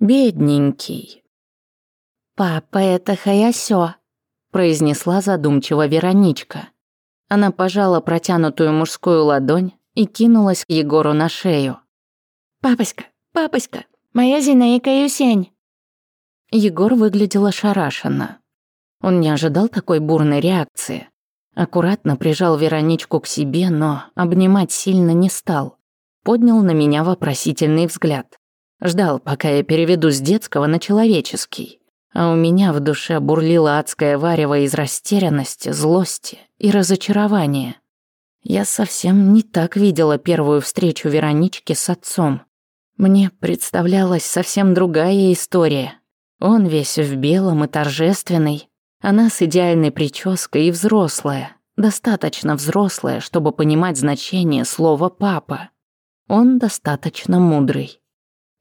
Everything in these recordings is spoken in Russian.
бедненький». «Папа, это Хаясё», – произнесла задумчиво Вероничка. Она пожала протянутую мужскую ладонь и кинулась к Егору на шею. Папочка, папочка, моя Зинаика Юсень!» Егор выглядел ошарашенно. Он не ожидал такой бурной реакции. Аккуратно прижал Вероничку к себе, но обнимать сильно не стал. Поднял на меня вопросительный взгляд. Ждал, пока я переведу с детского на человеческий. А у меня в душе бурлила адская варево из растерянности, злости и разочарования. Я совсем не так видела первую встречу Веронички с отцом. Мне представлялась совсем другая история. Он весь в белом и торжественный. Она с идеальной прической и взрослая. Достаточно взрослая, чтобы понимать значение слова «папа». Он достаточно мудрый.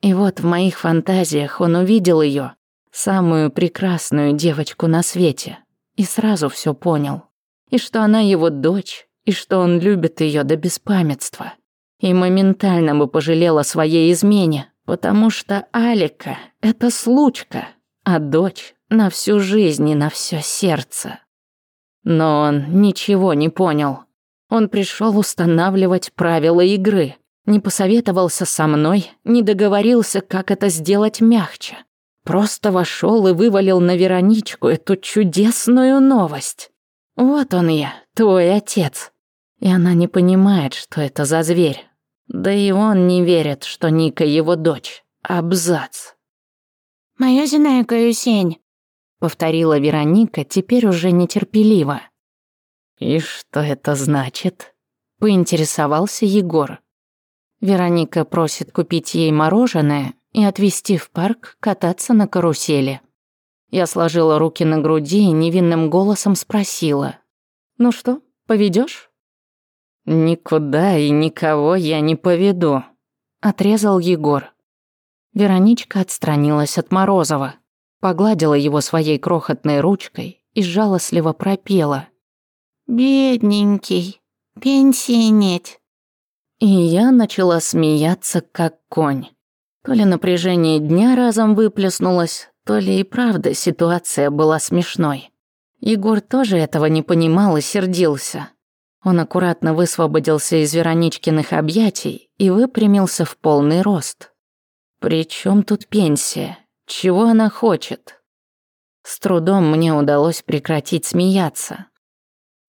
И вот в моих фантазиях он увидел ее, самую прекрасную девочку на свете, и сразу все понял. И что она его дочь, и что он любит ее до беспамятства. И моментально бы пожалел о своей измене, потому что Алика — это случка, а дочь — на всю жизнь и на все сердце. Но он ничего не понял. Он пришел устанавливать правила игры — не посоветовался со мной, не договорился, как это сделать мягче. Просто вошел и вывалил на Вероничку эту чудесную новость. Вот он я, твой отец. И она не понимает, что это за зверь. Да и он не верит, что Ника его дочь. Абзац. «Моя Зинаика Юсень», — повторила Вероника теперь уже нетерпеливо. «И что это значит?» — поинтересовался Егор. Вероника просит купить ей мороженое и отвезти в парк кататься на карусели. Я сложила руки на груди и невинным голосом спросила. «Ну что, поведешь? «Никуда и никого я не поведу», — отрезал Егор. Вероничка отстранилась от Морозова, погладила его своей крохотной ручкой и жалостливо пропела. «Бедненький, пенсии нет, и я начала смеяться, как конь. То ли напряжение дня разом выплеснулось, то ли и правда ситуация была смешной. Егор тоже этого не понимал и сердился. Он аккуратно высвободился из Вероничкиных объятий и выпрямился в полный рост. «При чем тут пенсия? Чего она хочет?» С трудом мне удалось прекратить смеяться.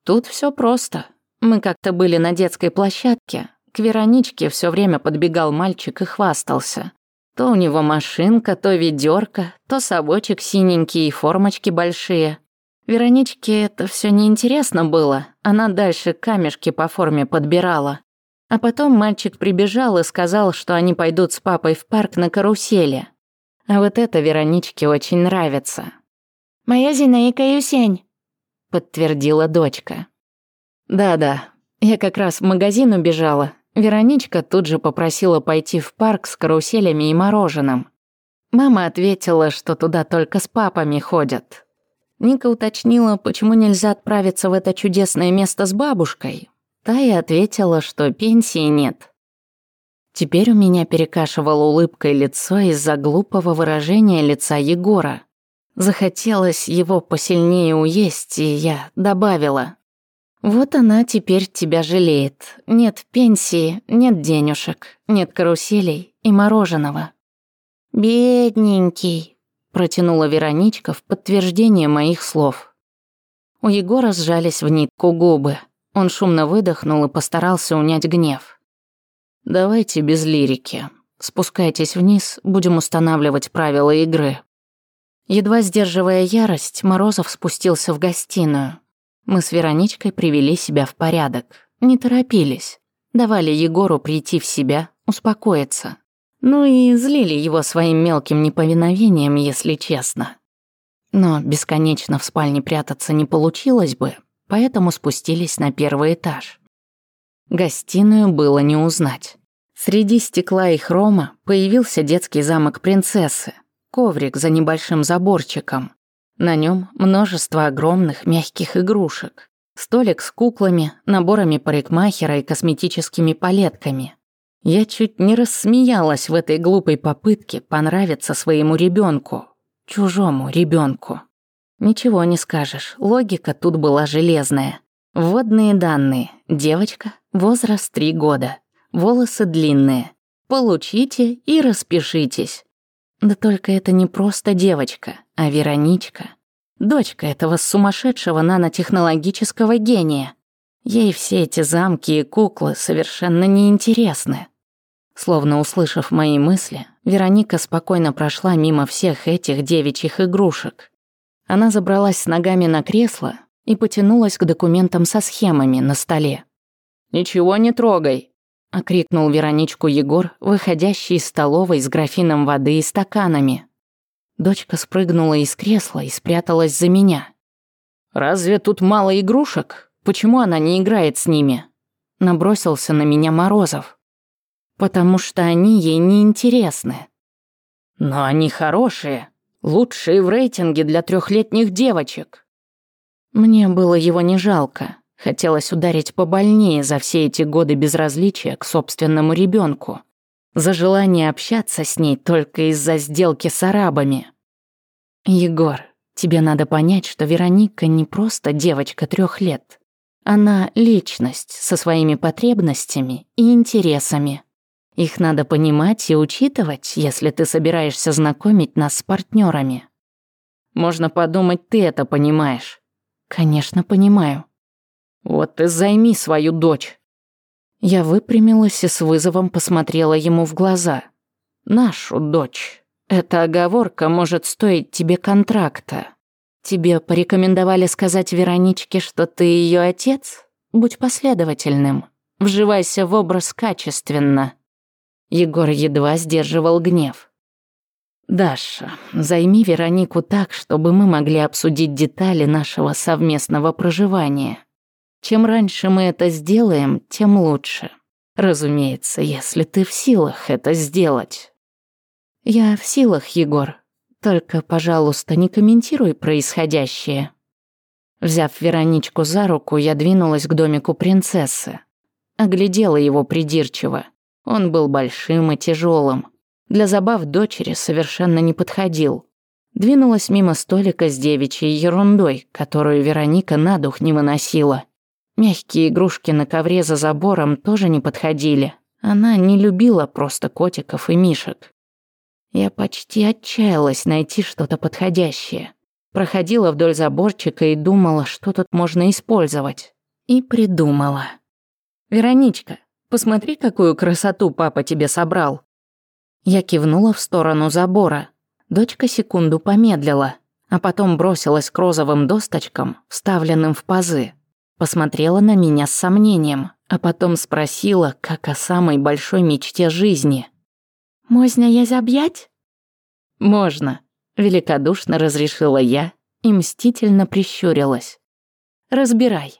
«Тут все просто. Мы как-то были на детской площадке, к Вероничке все время подбегал мальчик и хвастался. То у него машинка, то ведерко, то совочек синенький и формочки большие. Вероничке это все неинтересно было, она дальше камешки по форме подбирала. А потом мальчик прибежал и сказал, что они пойдут с папой в парк на карусели. А вот это Вероничке очень нравится. «Моя Зинаика Юсень», — подтвердила дочка. «Да-да, я как раз в магазин убежала, Вероничка тут же попросила пойти в парк с каруселями и мороженым. Мама ответила, что туда только с папами ходят. Ника уточнила, почему нельзя отправиться в это чудесное место с бабушкой. Та и ответила, что пенсии нет. Теперь у меня перекашивало улыбкой лицо из-за глупого выражения лица Егора. Захотелось его посильнее уесть, и я добавила. Вот она теперь тебя жалеет. Нет пенсии, нет денежек, нет каруселей и мороженого. «Бедненький», — протянула Вероничка в подтверждение моих слов. У Егора сжались в нитку губы. Он шумно выдохнул и постарался унять гнев. «Давайте без лирики. Спускайтесь вниз, будем устанавливать правила игры». Едва сдерживая ярость, Морозов спустился в гостиную, мы с Вероничкой привели себя в порядок, не торопились, давали Егору прийти в себя, успокоиться. Ну и злили его своим мелким неповиновением, если честно. Но бесконечно в спальне прятаться не получилось бы, поэтому спустились на первый этаж. Гостиную было не узнать. Среди стекла и хрома появился детский замок принцессы, коврик за небольшим заборчиком, на нем множество огромных мягких игрушек. Столик с куклами, наборами парикмахера и косметическими палетками. Я чуть не рассмеялась в этой глупой попытке понравиться своему ребенку, Чужому ребенку. Ничего не скажешь, логика тут была железная. Вводные данные. Девочка, возраст 3 года. Волосы длинные. Получите и распишитесь. Да только это не просто девочка, а Вероничка. Дочка этого сумасшедшего нанотехнологического гения. Ей все эти замки и куклы совершенно неинтересны. Словно услышав мои мысли, Вероника спокойно прошла мимо всех этих девичьих игрушек. Она забралась с ногами на кресло и потянулась к документам со схемами на столе. «Ничего не трогай», окрикнул Вероничку Егор, выходящий из столовой с графином воды и стаканами. Дочка спрыгнула из кресла и спряталась за меня. «Разве тут мало игрушек? Почему она не играет с ними?» Набросился на меня Морозов. «Потому что они ей не интересны». «Но они хорошие, лучшие в рейтинге для трехлетних девочек». Мне было его не жалко. Хотелось ударить побольнее за все эти годы безразличия к собственному ребенку, за желание общаться с ней только из-за сделки с арабами. «Егор, тебе надо понять, что Вероника не просто девочка трех лет. Она — личность со своими потребностями и интересами. Их надо понимать и учитывать, если ты собираешься знакомить нас с партнерами. Можно подумать, ты это понимаешь. Конечно, понимаю. Вот ты займи свою дочь. Я выпрямилась и с вызовом посмотрела ему в глаза. Нашу дочь. Эта оговорка может стоить тебе контракта. Тебе порекомендовали сказать Вероничке, что ты ее отец? Будь последовательным. Вживайся в образ качественно. Егор едва сдерживал гнев. «Даша, займи Веронику так, чтобы мы могли обсудить детали нашего совместного проживания. Чем раньше мы это сделаем, тем лучше. Разумеется, если ты в силах это сделать. Я в силах, Егор. Только, пожалуйста, не комментируй происходящее. Взяв Вероничку за руку, я двинулась к домику принцессы. Оглядела его придирчиво. Он был большим и тяжелым. Для забав дочери совершенно не подходил. Двинулась мимо столика с девичьей ерундой, которую Вероника на дух не выносила. Мягкие игрушки на ковре за забором тоже не подходили. Она не любила просто котиков и мишек. Я почти отчаялась найти что-то подходящее. Проходила вдоль заборчика и думала, что тут можно использовать. И придумала. «Вероничка, посмотри, какую красоту папа тебе собрал!» Я кивнула в сторону забора. Дочка секунду помедлила, а потом бросилась к розовым досточкам, вставленным в пазы посмотрела на меня с сомнением, а потом спросила, как о самой большой мечте жизни. «Можно я забьять?» «Можно», — великодушно разрешила я и мстительно прищурилась. «Разбирай».